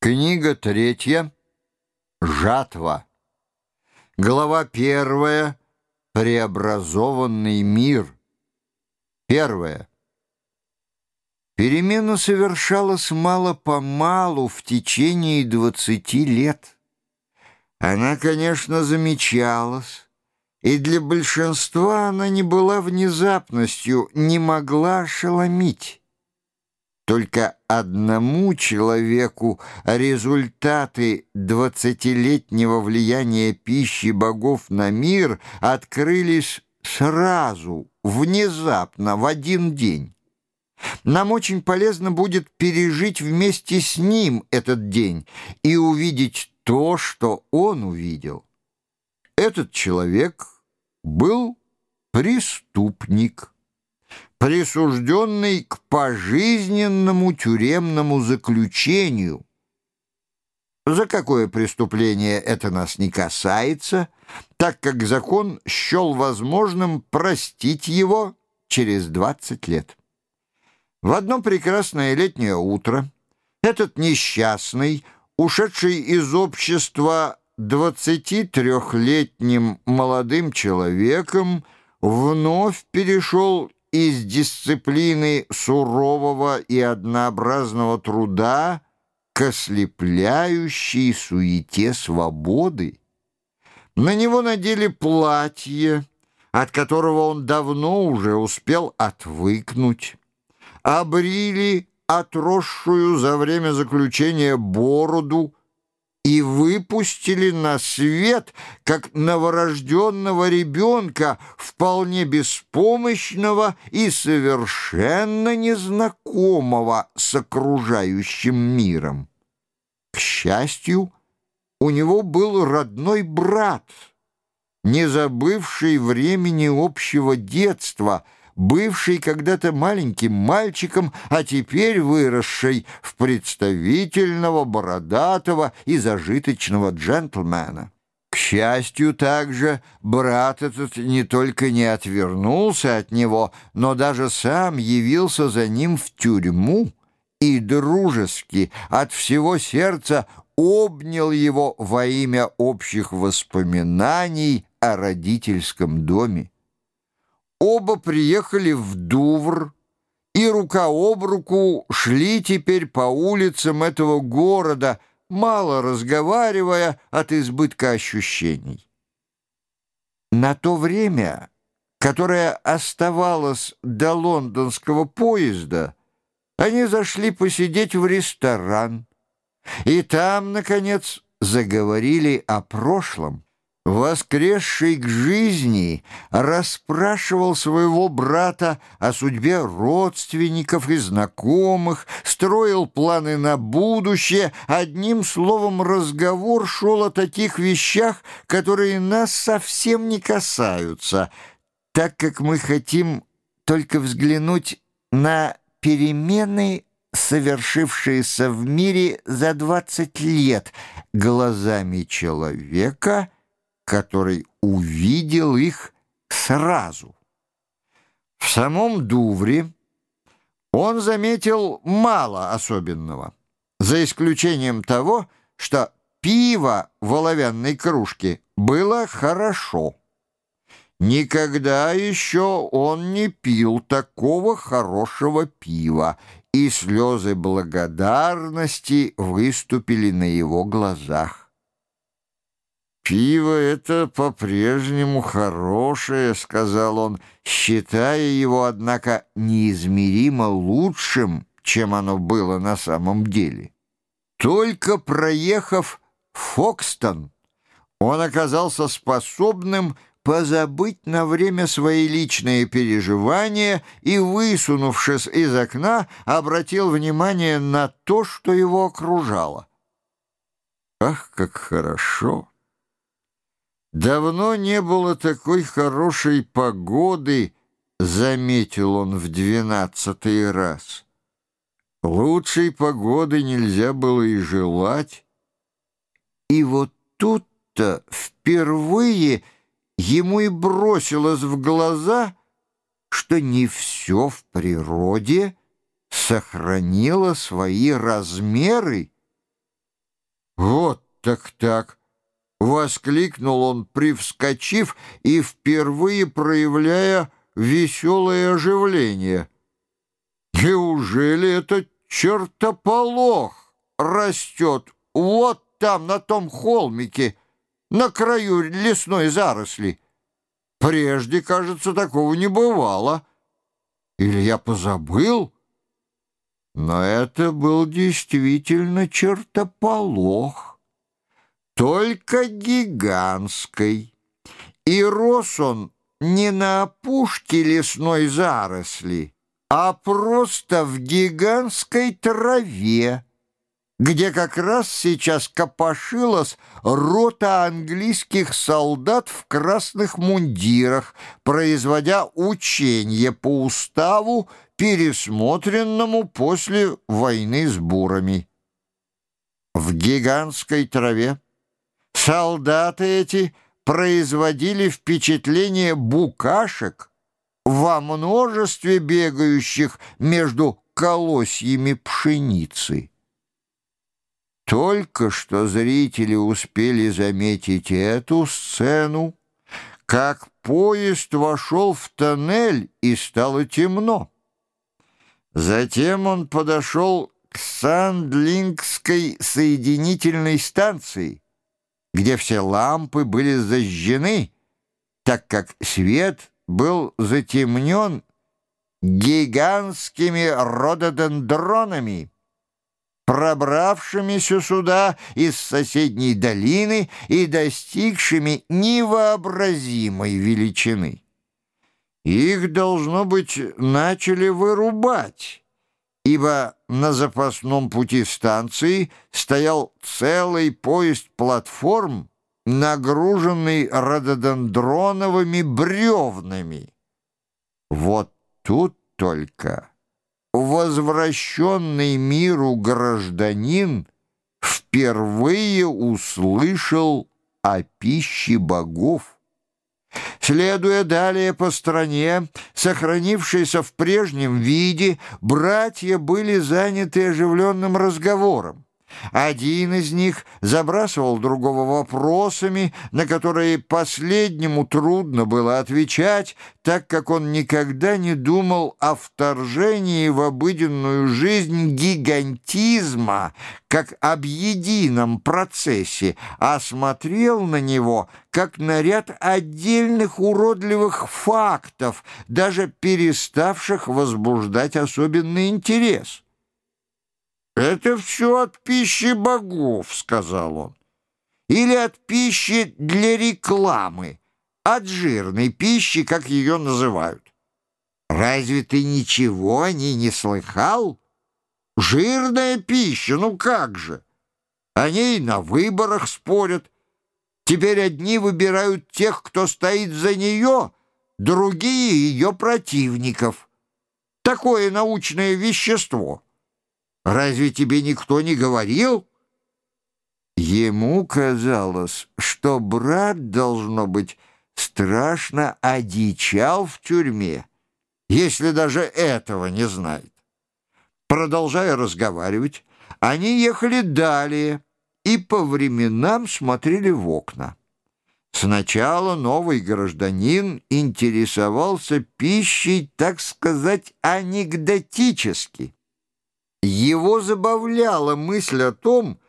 Книга третья. Жатва. Глава первая. Преобразованный мир. Первое. Перемена совершалась мало-помалу в течение двадцати лет. Она, конечно, замечалась, и для большинства она не была внезапностью, не могла ошеломить. Только одному человеку результаты двадцатилетнего влияния пищи богов на мир открылись сразу, внезапно, в один день. Нам очень полезно будет пережить вместе с ним этот день и увидеть то, что он увидел. Этот человек был преступник присужденный к пожизненному тюремному заключению. За какое преступление это нас не касается, так как закон счел возможным простить его через 20 лет. В одно прекрасное летнее утро этот несчастный, ушедший из общества 23-летним молодым человеком, вновь перешел из дисциплины сурового и однообразного труда к ослепляющей суете свободы. На него надели платье, от которого он давно уже успел отвыкнуть, обрили отросшую за время заключения бороду, и выпустили на свет, как новорожденного ребенка, вполне беспомощного и совершенно незнакомого с окружающим миром. К счастью, у него был родной брат, не забывший времени общего детства — бывший когда-то маленьким мальчиком, а теперь выросший в представительного, бородатого и зажиточного джентльмена. К счастью, также брат этот не только не отвернулся от него, но даже сам явился за ним в тюрьму и дружески от всего сердца обнял его во имя общих воспоминаний о родительском доме. Оба приехали в Дувр и рука об руку шли теперь по улицам этого города, мало разговаривая от избытка ощущений. На то время, которое оставалось до лондонского поезда, они зашли посидеть в ресторан, и там, наконец, заговорили о прошлом воскресший к жизни, расспрашивал своего брата о судьбе родственников и знакомых, строил планы на будущее. Одним словом, разговор шел о таких вещах, которые нас совсем не касаются, так как мы хотим только взглянуть на перемены совершившиеся в мире за двадцать лет глазами человека — который увидел их сразу. В самом Дувре он заметил мало особенного, за исключением того, что пиво в оловянной кружке было хорошо. Никогда еще он не пил такого хорошего пива, и слезы благодарности выступили на его глазах. «Пиво это по-прежнему хорошее», — сказал он, считая его, однако, неизмеримо лучшим, чем оно было на самом деле. Только проехав Фокстон, он оказался способным позабыть на время свои личные переживания и, высунувшись из окна, обратил внимание на то, что его окружало. «Ах, как хорошо!» Давно не было такой хорошей погоды, заметил он в двенадцатый раз. Лучшей погоды нельзя было и желать. И вот тут-то впервые ему и бросилось в глаза, что не все в природе сохранило свои размеры, Вот так-так! — воскликнул он, привскочив и впервые проявляя веселое оживление. «Неужели это чертополох растет вот там, на том холмике, на краю лесной заросли? Прежде, кажется, такого не бывало. Или я позабыл?» Но это был действительно чертополох, только гигантский. И рос он не на опушке лесной заросли, а просто в гигантской траве, где как раз сейчас копошилась рота английских солдат в красных мундирах, производя учение по уставу, пересмотренному после войны с бурами. В гигантской траве солдаты эти производили впечатление букашек во множестве бегающих между колосьями пшеницы. Только что зрители успели заметить эту сцену, как поезд вошел в тоннель и стало темно. Затем он подошел к Сандлингской соединительной станции, где все лампы были зажжены, так как свет был затемнен гигантскими рододендронами, пробравшимися сюда из соседней долины и достигшими невообразимой величины. Их, должно быть, начали вырубать, ибо на запасном пути станции стоял целый поезд платформ, нагруженный рододендроновыми бревнами. Вот тут только возвращенный миру гражданин впервые услышал о пище богов. Следуя далее по стране, сохранившейся в прежнем виде, братья были заняты оживленным разговором. Один из них забрасывал другого вопросами, на которые последнему трудно было отвечать, так как он никогда не думал о вторжении в обыденную жизнь гигантизма, как об едином процессе, а смотрел на него как на ряд отдельных уродливых фактов, даже переставших возбуждать особенный интерес. «Это все от пищи богов», — сказал он. «Или от пищи для рекламы, от жирной пищи, как ее называют. Разве ты ничего о ней не слыхал? Жирная пища, ну как же? О ней на выборах спорят. Теперь одни выбирают тех, кто стоит за нее, другие — ее противников. Такое научное вещество». Разве тебе никто не говорил?» Ему казалось, что брат, должно быть, страшно одичал в тюрьме, если даже этого не знает. Продолжая разговаривать, они ехали далее и по временам смотрели в окна. Сначала новый гражданин интересовался пищей, так сказать, анекдотически. Его забавляла мысль о том,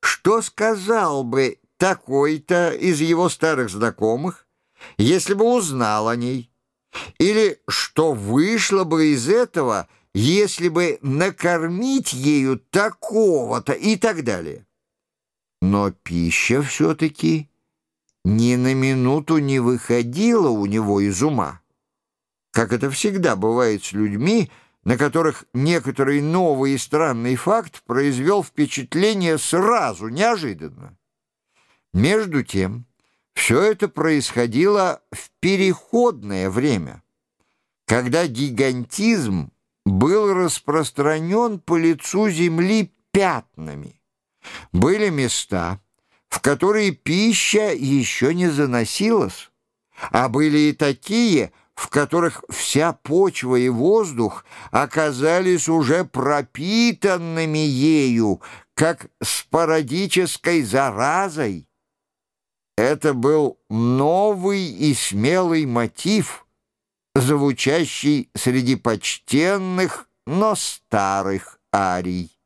что сказал бы такой-то из его старых знакомых, если бы узнал о ней, или что вышло бы из этого, если бы накормить ею такого-то и так далее. Но пища все-таки ни на минуту не выходила у него из ума, как это всегда бывает с людьми, на которых некоторый новый и странный факт произвел впечатление сразу, неожиданно. Между тем, все это происходило в переходное время, когда гигантизм был распространен по лицу Земли пятнами. Были места, в которые пища еще не заносилась, а были и такие, в которых вся почва и воздух оказались уже пропитанными ею, как спорадической заразой. Это был новый и смелый мотив, звучащий среди почтенных, но старых арий.